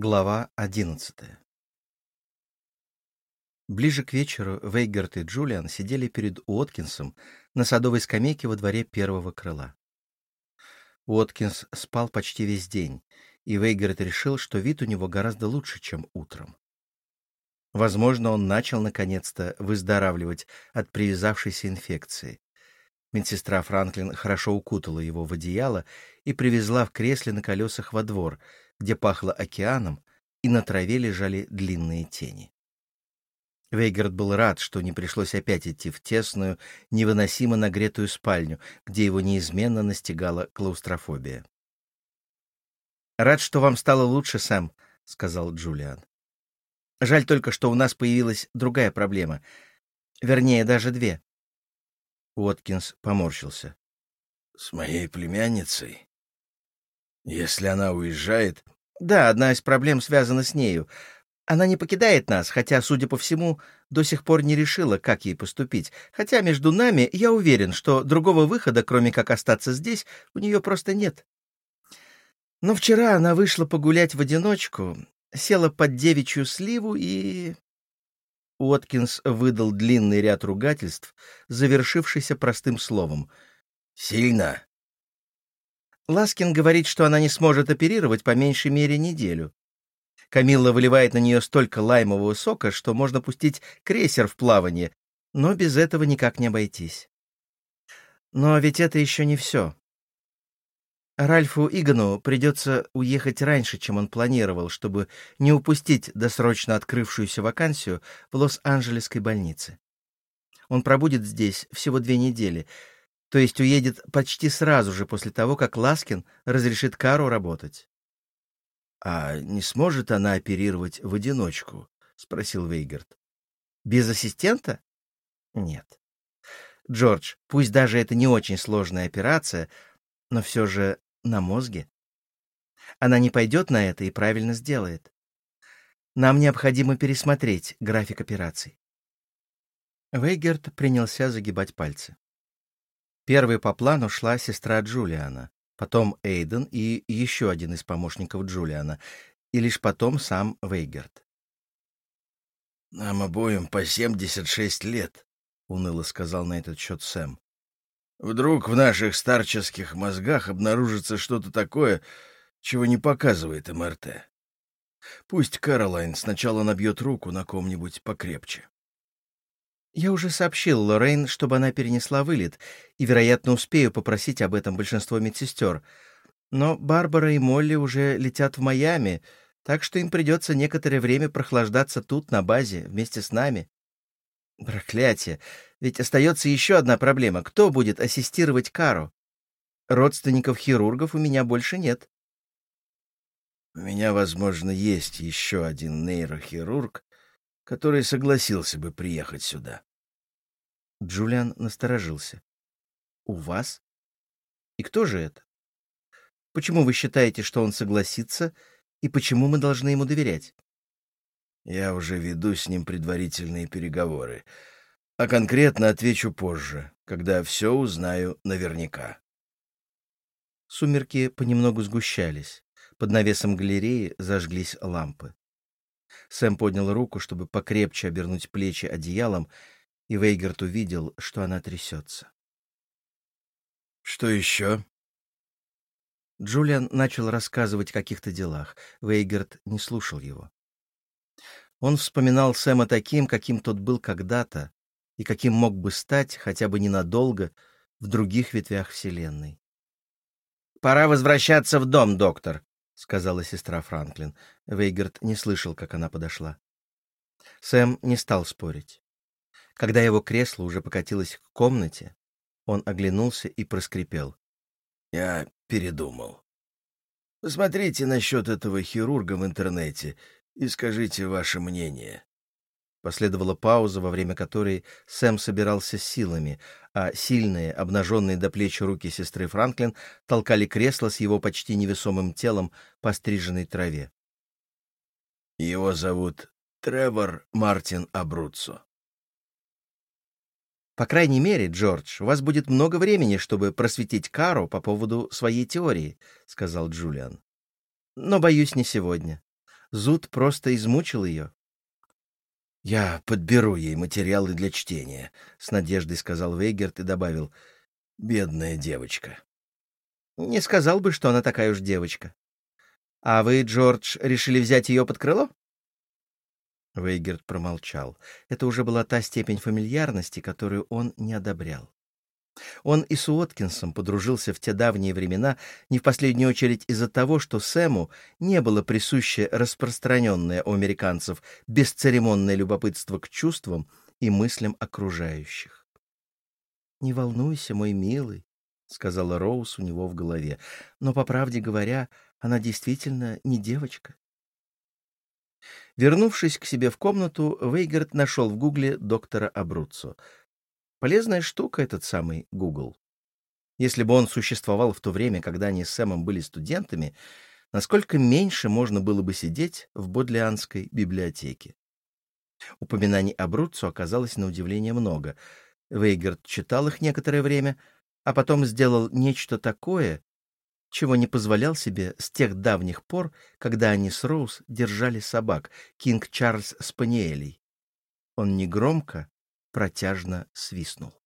Глава одиннадцатая Ближе к вечеру Вейгард и Джулиан сидели перед Уоткинсом на садовой скамейке во дворе первого крыла. Уоткинс спал почти весь день, и Вейгард решил, что вид у него гораздо лучше, чем утром. Возможно, он начал наконец-то выздоравливать от привязавшейся инфекции. Медсестра Франклин хорошо укутала его в одеяло и привезла в кресле на колесах во двор — где пахло океаном, и на траве лежали длинные тени. Вейгард был рад, что не пришлось опять идти в тесную, невыносимо нагретую спальню, где его неизменно настигала клаустрофобия. «Рад, что вам стало лучше, Сэм», — сказал Джулиан. «Жаль только, что у нас появилась другая проблема. Вернее, даже две». Уоткинс поморщился. «С моей племянницей?» Если она уезжает... Да, одна из проблем связана с нею. Она не покидает нас, хотя, судя по всему, до сих пор не решила, как ей поступить. Хотя между нами я уверен, что другого выхода, кроме как остаться здесь, у нее просто нет. Но вчера она вышла погулять в одиночку, села под девичью сливу и... Уоткинс выдал длинный ряд ругательств, завершившийся простым словом. «Сильно?» Ласкин говорит, что она не сможет оперировать по меньшей мере неделю. Камилла выливает на нее столько лаймового сока, что можно пустить крейсер в плавание, но без этого никак не обойтись. Но ведь это еще не все. Ральфу Игану придется уехать раньше, чем он планировал, чтобы не упустить досрочно открывшуюся вакансию в Лос-Анджелесской больнице. Он пробудет здесь всего две недели — то есть уедет почти сразу же после того, как Ласкин разрешит Кару работать. — А не сможет она оперировать в одиночку? — спросил Вейгард. — Без ассистента? — Нет. Джордж, пусть даже это не очень сложная операция, но все же на мозге. Она не пойдет на это и правильно сделает. Нам необходимо пересмотреть график операций. Вейгерт принялся загибать пальцы. Первой по плану шла сестра Джулиана, потом Эйден и еще один из помощников Джулиана, и лишь потом сам Вейгерт. «Нам обоим по 76 лет», — уныло сказал на этот счет Сэм. «Вдруг в наших старческих мозгах обнаружится что-то такое, чего не показывает МРТ. Пусть Каролайн сначала набьет руку на ком-нибудь покрепче». Я уже сообщил Лоррейн, чтобы она перенесла вылет, и, вероятно, успею попросить об этом большинство медсестер. Но Барбара и Молли уже летят в Майами, так что им придется некоторое время прохлаждаться тут, на базе, вместе с нами. Проклятие! Ведь остается еще одна проблема. Кто будет ассистировать Кару? Родственников хирургов у меня больше нет. У меня, возможно, есть еще один нейрохирург, который согласился бы приехать сюда. Джулиан насторожился. «У вас? И кто же это? Почему вы считаете, что он согласится, и почему мы должны ему доверять?» «Я уже веду с ним предварительные переговоры, а конкретно отвечу позже, когда все узнаю наверняка». Сумерки понемногу сгущались. Под навесом галереи зажглись лампы. Сэм поднял руку, чтобы покрепче обернуть плечи одеялом, и Вейгерт увидел, что она трясется. «Что еще?» Джулиан начал рассказывать о каких-то делах. Вейгерт не слушал его. Он вспоминал Сэма таким, каким тот был когда-то, и каким мог бы стать, хотя бы ненадолго, в других ветвях Вселенной. «Пора возвращаться в дом, доктор», — сказала сестра Франклин. Вейгерт не слышал, как она подошла. Сэм не стал спорить. Когда его кресло уже покатилось к комнате, он оглянулся и проскрипел. «Я передумал. Посмотрите насчет этого хирурга в интернете и скажите ваше мнение». Последовала пауза, во время которой Сэм собирался силами, а сильные, обнаженные до плеч руки сестры Франклин толкали кресло с его почти невесомым телом по стриженной траве. «Его зовут Тревор Мартин Абруццо. По крайней мере, Джордж, у вас будет много времени, чтобы просветить Кару по поводу своей теории, сказал Джулиан. Но боюсь, не сегодня. Зуд просто измучил ее. «Я подберу ей материалы для чтения», — с надеждой сказал Вейгерт и добавил. «Бедная девочка». «Не сказал бы, что она такая уж девочка. А вы, Джордж, решили взять ее под крыло?» Вейгерт промолчал. Это уже была та степень фамильярности, которую он не одобрял. Он и с Уоткинсом подружился в те давние времена не в последнюю очередь из-за того, что Сэму не было присуще распространенное у американцев бесцеремонное любопытство к чувствам и мыслям окружающих. «Не волнуйся, мой милый», — сказала Роуз у него в голове, «но, по правде говоря, она действительно не девочка». Вернувшись к себе в комнату, Вейгард нашел в гугле доктора Абруццо — Полезная штука этот самый Google. Если бы он существовал в то время, когда они с Сэмом были студентами, насколько меньше можно было бы сидеть в Бодлианской библиотеке. Упоминаний о Бруцу оказалось на удивление много. Вейгард читал их некоторое время, а потом сделал нечто такое, чего не позволял себе с тех давних пор, когда они с Роуз держали собак, Кинг Чарльз Спаниелей. Он негромко, протяжно свистнул.